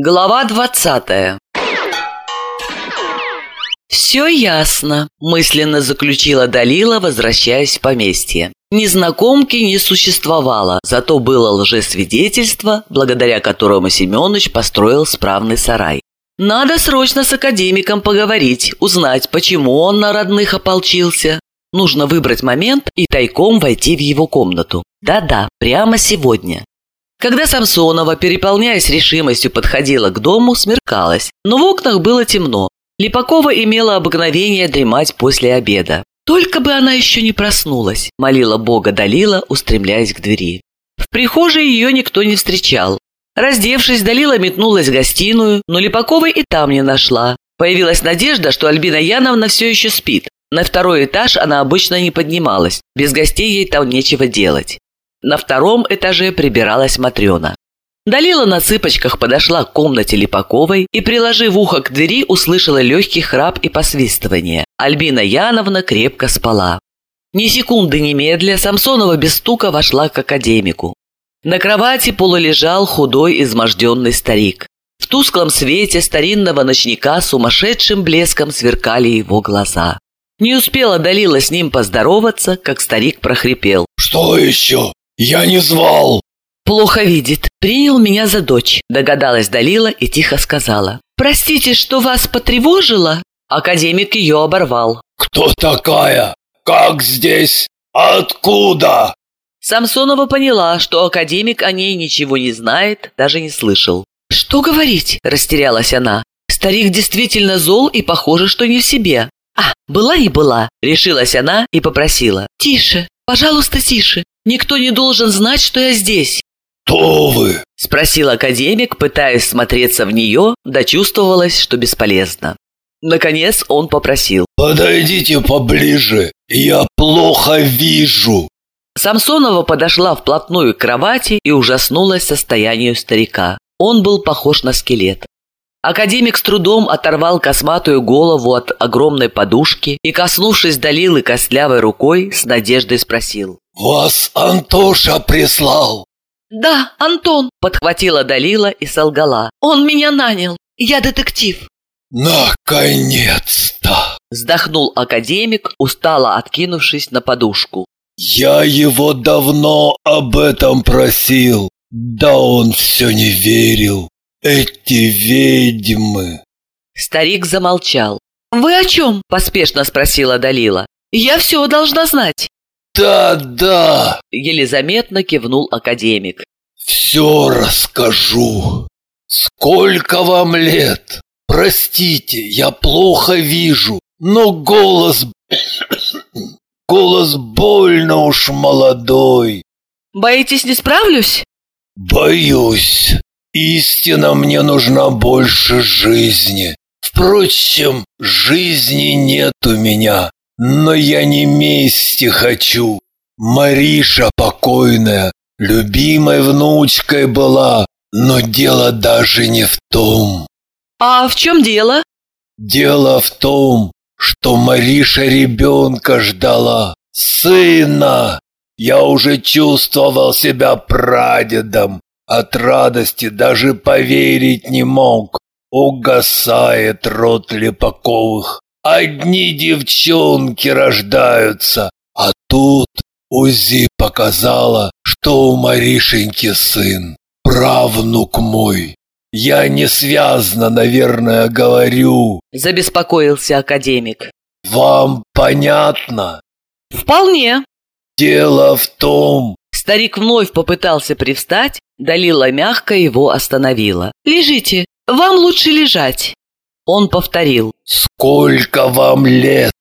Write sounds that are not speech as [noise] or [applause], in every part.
Глава двадцатая «Все ясно», – мысленно заключила Далила, возвращаясь в поместье. Незнакомки не существовало, зато было лжесвидетельство, благодаря которому Семенович построил справный сарай. Надо срочно с академиком поговорить, узнать, почему он на родных ополчился. Нужно выбрать момент и тайком войти в его комнату. Да-да, прямо сегодня. Когда Самсонова, переполняясь решимостью, подходила к дому, смеркалось, но в окнах было темно. Липакова имела обыкновение дремать после обеда. Только бы она еще не проснулась, молила Бога Далила, устремляясь к двери. В прихожей ее никто не встречал. Раздевшись, Далила метнулась в гостиную, но Липаковой и там не нашла. Появилась надежда, что Альбина Яновна все еще спит. На второй этаж она обычно не поднималась, без гостей ей там нечего делать. На втором этаже прибиралась Матрена. Далила на цыпочках подошла к комнате Липаковой и, приложив ухо к двери, услышала легкий храп и посвистывание. Альбина Яновна крепко спала. Ни секунды немедля Самсонова без стука вошла к академику. На кровати полулежал худой изможденный старик. В тусклом свете старинного ночника сумасшедшим блеском сверкали его глаза. Не успела Далила с ним поздороваться, как старик прохрипел. «Что еще? «Я не звал!» «Плохо видит. Принял меня за дочь», – догадалась Далила и тихо сказала. «Простите, что вас потревожило?» Академик ее оборвал. «Кто такая? Как здесь? Откуда?» Самсонова поняла, что академик о ней ничего не знает, даже не слышал. «Что говорить?» – растерялась она. «Старик действительно зол и похоже, что не в себе». «А, была не была», – решилась она и попросила. «Тише, пожалуйста, тише. Никто не должен знать, что я здесь». «Кто вы?» – спросил академик, пытаясь смотреться в нее, да чувствовалось, что бесполезно. Наконец он попросил. «Подойдите поближе, я плохо вижу». Самсонова подошла вплотную к кровати и ужаснулась состоянию старика. Он был похож на скелет. Академик с трудом оторвал косматую голову от огромной подушки и, коснувшись Далилы костлявой рукой, с надеждой спросил. «Вас Антоша прислал!» «Да, Антон!» – подхватила Далила и солгала. «Он меня нанял! Я детектив!» «Наконец-то!» – вздохнул академик, устало откинувшись на подушку. «Я его давно об этом просил, да он все не верил. Эти ведьмы!» Старик замолчал. «Вы о чем?» – поспешно спросила Далила. «Я все должна знать!» «Да-да!» – еле заметно кивнул академик. «Все расскажу. Сколько вам лет? Простите, я плохо вижу, но голос... [coughs] голос больно уж молодой». «Боитесь, не справлюсь?» «Боюсь. Истина мне нужна больше жизни. Впрочем, жизни нет у меня. Но я не мести хочу. Мариша покойная, любимой внучкой была, но дело даже не в том. А в чем дело? Дело в том, что Мариша ребенка ждала, сына. Я уже чувствовал себя прадедом, от радости даже поверить не мог. Угасает рот Лепаковых. Одни девчонки рождаются, а тут УЗИ показала, что у Маришеньки сын, правнук мой. Я не связно, наверное, говорю. Забеспокоился академик. Вам понятно? Вполне. Дело в том... Старик вновь попытался привстать, Далила мягко его остановила. «Лежите, вам лучше лежать». Он повторил. «Сколько вам лет?»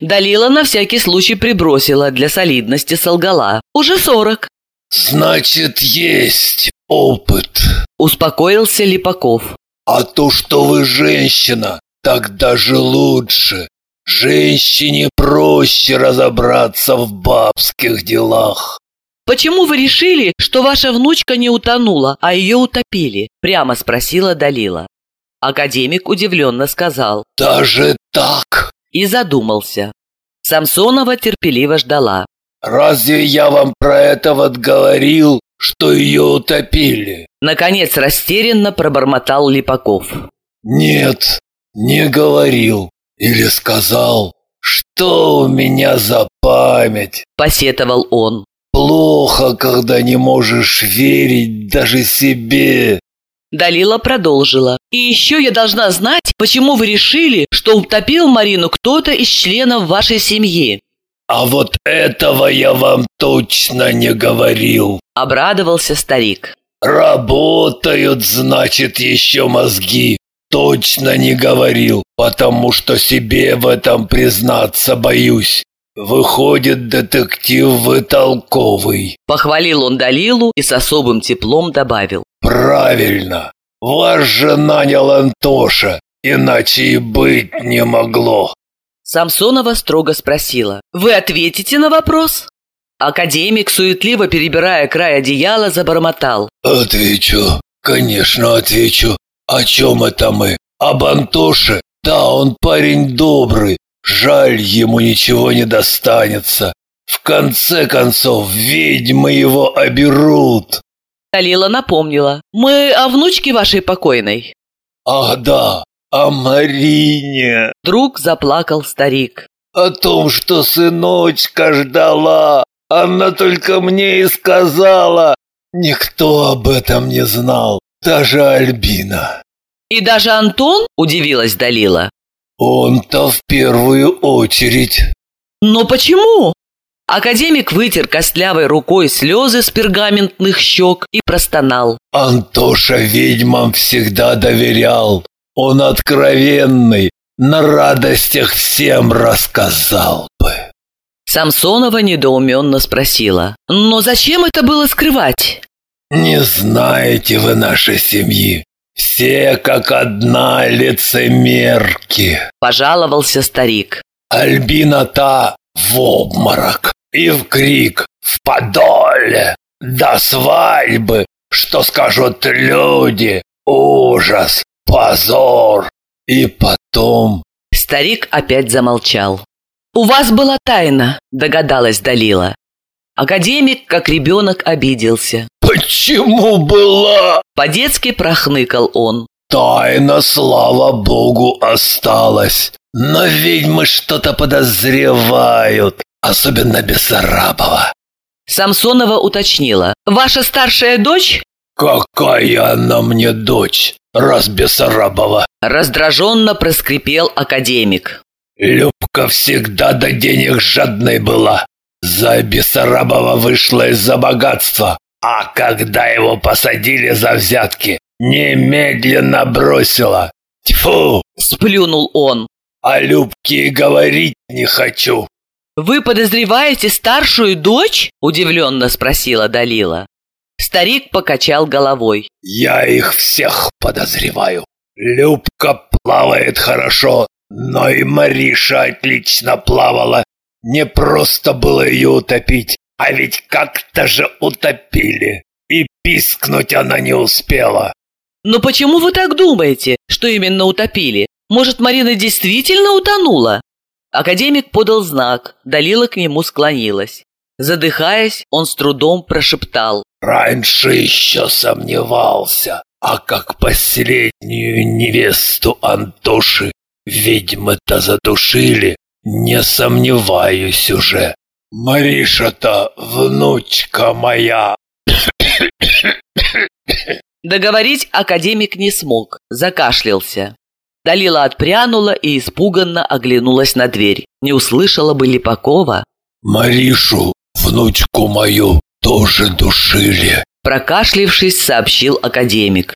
Далила на всякий случай прибросила, для солидности солгала. «Уже сорок». «Значит, есть опыт», – успокоился Липаков. «А то, что вы женщина, так даже лучше. Женщине проще разобраться в бабских делах». «Почему вы решили, что ваша внучка не утонула, а ее утопили?» – прямо спросила Далила. Академик удивленно сказал «Даже так?» и задумался. Самсонова терпеливо ждала. «Разве я вам про это вот говорил, что ее утопили. Наконец растерянно пробормотал Липаков. Нет, не говорил. Или сказал, что у меня за память. Посетовал он. Плохо, когда не можешь верить даже себе. Далила продолжила. «И еще я должна знать, почему вы решили, что утопил Марину кто-то из членов вашей семьи». «А вот этого я вам точно не говорил», — обрадовался старик. «Работают, значит, еще мозги. Точно не говорил, потому что себе в этом признаться боюсь. Выходит, детектив вы толковый». Похвалил он Далилу и с особым теплом добавил. «Правильно! Вас же нанял Антоша, иначе и быть не могло!» Самсонова строго спросила. «Вы ответите на вопрос?» Академик, суетливо перебирая край одеяла, забормотал. «Отвечу, конечно отвечу. О чем это мы? Об Антоше? Да, он парень добрый. Жаль, ему ничего не достанется. В конце концов, ведьмы его оберут. Далила напомнила. «Мы о внучке вашей покойной». «Ах да, о Марине!» Друг заплакал старик. «О том, что сыночка ждала, она только мне и сказала. Никто об этом не знал, даже Альбина». «И даже Антон?» – удивилась Далила. «Он-то в первую очередь». «Но почему?» Академик вытер костлявой рукой слезы с пергаментных щек и простонал. «Антоша ведьмам всегда доверял. Он откровенный, на радостях всем рассказал бы». Самсонова недоуменно спросила. «Но зачем это было скрывать?» «Не знаете вы нашей семьи. Все как одна лицемерки», – пожаловался старик. «Альбина та в обморок и в крик «В подоле! До свадьбы! Что скажут люди? Ужас! Позор!» И потом... Старик опять замолчал. «У вас была тайна», — догадалась Далила. Академик, как ребенок, обиделся. «Почему была?» По-детски прохныкал он. «Тайна, слава богу, осталась. Но ведьмы что-то подозревают особенно Бессарабова. Самсонова уточнила. «Ваша старшая дочь?» «Какая она мне дочь, раз Бессарабова?» Раздраженно проскрипел академик. «Любка всегда до денег жадной была. За Бессарабова вышла из-за богатства, а когда его посадили за взятки, немедленно бросила. Тьфу!» Сплюнул он. «О Любке говорить не хочу. «Вы подозреваете старшую дочь?» – удивленно спросила Далила. Старик покачал головой. «Я их всех подозреваю. Любка плавает хорошо, но и Мариша отлично плавала. Не просто было ее утопить, а ведь как-то же утопили. И пискнуть она не успела». «Но почему вы так думаете, что именно утопили? Может, Марина действительно утонула?» Академик подал знак, Далила к нему склонилась. Задыхаясь, он с трудом прошептал. «Раньше еще сомневался, а как последнюю невесту Антоши ведьмы-то задушили, не сомневаюсь уже. Мариша-то внучка моя!» Договорить академик не смог, закашлялся. Далила отпрянула и испуганно оглянулась на дверь. Не услышала бы Липакова. «Маришу, внучку мою, тоже душили», прокашлившись, сообщил академик.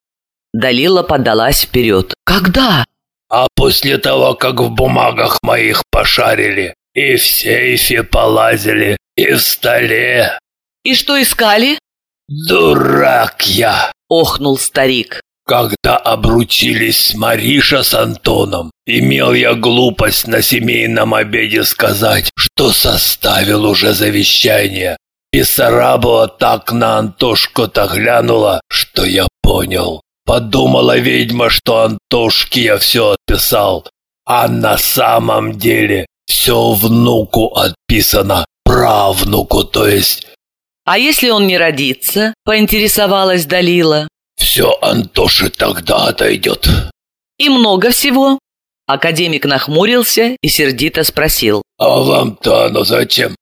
Далила подалась вперед. «Когда?» «А после того, как в бумагах моих пошарили, и в сейфе полазили, и в столе». «И что искали?» «Дурак я!» – охнул старик. Когда обручились Мариша с Антоном, имел я глупость на семейном обеде сказать, что составил уже завещание. Писарабова так на Антошку-то глянула, что я понял. Подумала ведьма, что Антошке я все отписал, а на самом деле все внуку отписано, правнуку, то есть А если он не родится? Поинтересовалась Далила. Все Антоше тогда отойдет. И много всего. Академик нахмурился и сердито спросил. А вам-то оно зачем?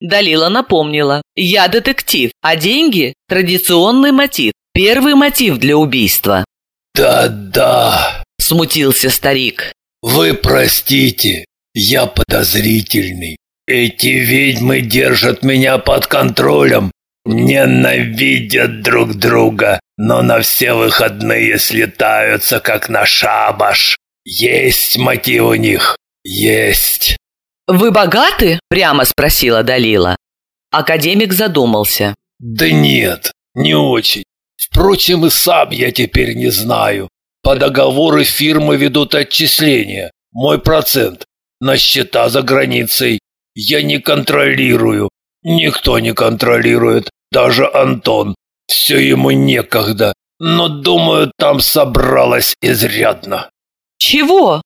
Далила напомнила. Я детектив, а деньги – традиционный мотив. Первый мотив для убийства. Да-да, Смутился старик. вы простите, я подозрительный. Эти ведьмы держат меня под контролем, ненавидят друг друга, но на все выходные слетаются, как на шабаш. Есть мотив у них, есть. «Вы богаты?» – прямо спросила Далила. Академик задумался. Да нет, не очень. Впрочем, и сам я теперь не знаю. По договору фирмы ведут отчисления. Мой процент на счета за границей. Я не контролирую. Никто не контролирует. Даже Антон. Все ему некогда. Но, думаю, там собралось изрядно. «Чего?»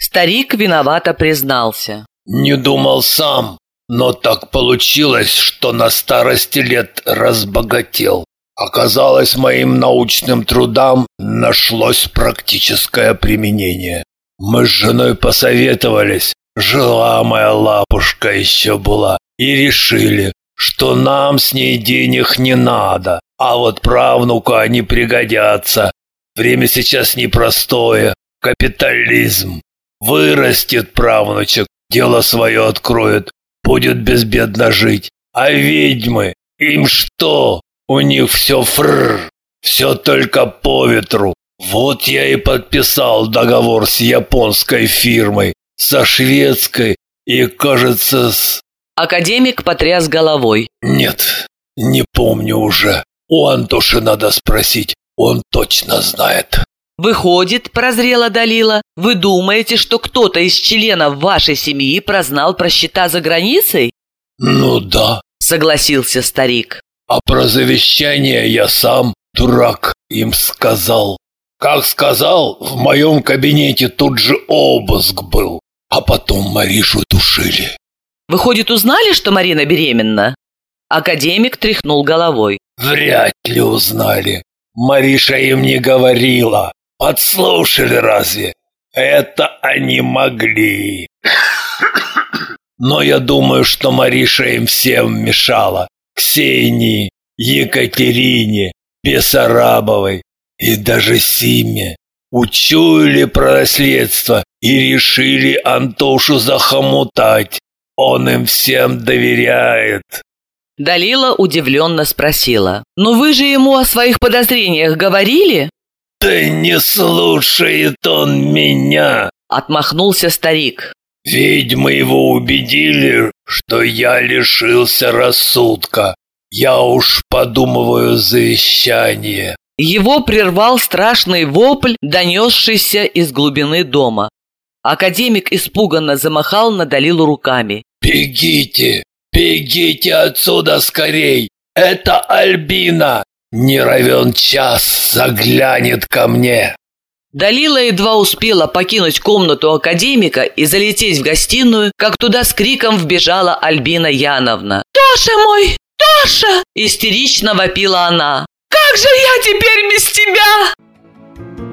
Старик виновато признался. Не думал сам, но так получилось, что на старости лет разбогател. Оказалось, моим научным трудам нашлось практическое применение. Мы с женой посоветовались, жила моя лапушка еще была, и решили, что нам с ней денег не надо, а вот правнуку они пригодятся. Время сейчас непростое, капитализм. Вырастет правнучек, дело свое откроет, будет безбедно жить. А ведьмы, им что? У них все фрр, все только по ветру. Вот я и подписал договор с японской фирмой, со шведской и, кажется, с... Академик потряс головой. Нет, не помню уже. У Антоши надо спросить, он точно знает. Выходит, прозрела Далила, вы думаете, что кто-то из членов вашей семьи прознал про счета за границей? Ну да, Согласился старик. а про завещание я сам, дурак, им сказал. Как сказал, в моем кабинете тут же обыск был, а потом Маришу душили. Выходит, узнали, что Марина беременна? Академик тряхнул головой. Вряд ли узнали. Мариша им не говорила. Подслушали разве? Это они могли. Но я думаю, что Мариша им всем мешала. Ксении, Екатерине, Бессарабовой и даже Симе. Учуяли про наследство и решили Антошу захомутать. Он им всем доверяет. Далила удивленно спросила. «Но вы же ему о своих подозрениях говорили?» Да не слушает он меня. Отмахнулся старик. Ведьмы его убедили, что я лишился рассудка. Я уж подумываю завещание. Его прервал страшный вопль, донесшийся из глубины дома. Академик испуганно замахал на Далилу руками. Бегите, бегите отсюда скорей. Это Альбина. Не равен час заглянет ко мне. Далила едва успела покинуть комнату академика и залететь в гостиную, как туда с криком вбежала Альбина Яновна. «Тоша мой! Тоша!» – истерично вопила она. «Как же я теперь без тебя?»